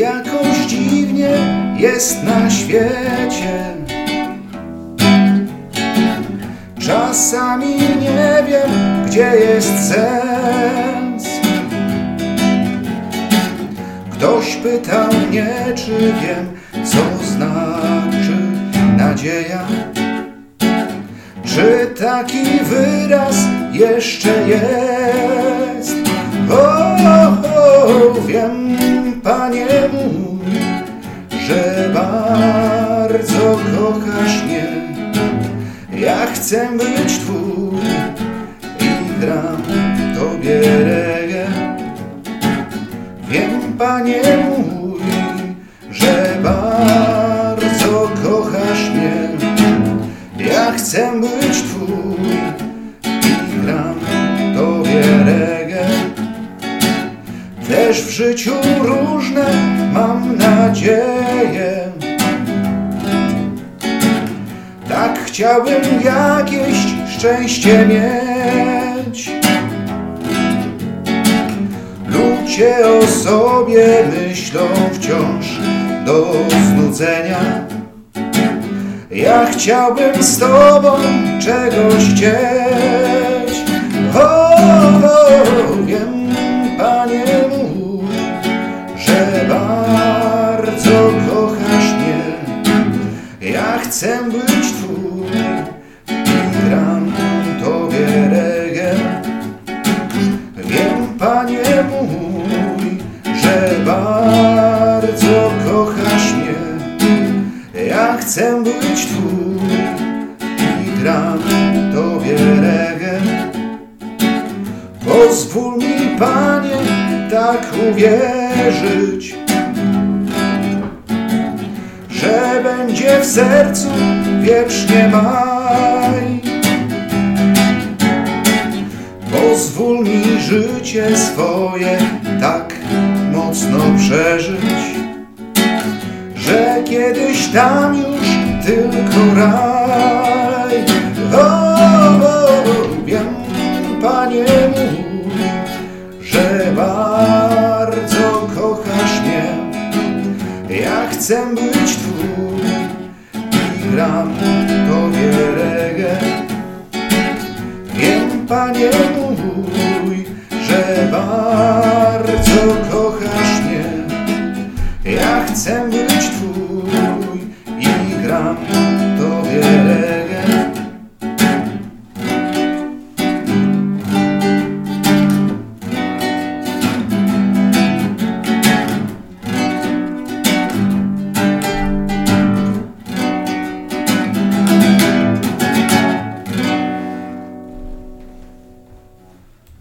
jakoś dziwnie jest na świecie. Czasami nie wiem, gdzie jest sens. Ktoś pytał mnie, czy wiem, co znaczy nadzieja. Czy taki wyraz jeszcze jest? O, o wiem, chcę być twój i gram tobie reggae. Wiem, panie mój, że bardzo kochasz mnie. Ja chcę być twój i gram tobie reggae. Też w życiu różne mam nadzieje. Chciałbym jakieś szczęście mieć. Ludzie o sobie myślą wciąż do znudzenia. Ja chciałbym z tobą czegoś chcieć. O, o, wiem, panie Ja chcę być twój gram tobie reggae. Wiem, panie mój, że bardzo kochasz mnie. Ja chcę być twój gram tobie reggae. Pozwól mi, panie, tak uwierzyć, będzie w sercu wiecznie maj. Pozwól mi życie swoje tak mocno przeżyć, że kiedyś tam już tylko raj. O, o, wiem, panie mój, że bardzo kochasz mnie. Ja chcę być twój i gram tobie reggae. Wiem, panie mój, że bardzo kochasz mnie. Ja chcę być twój i gram.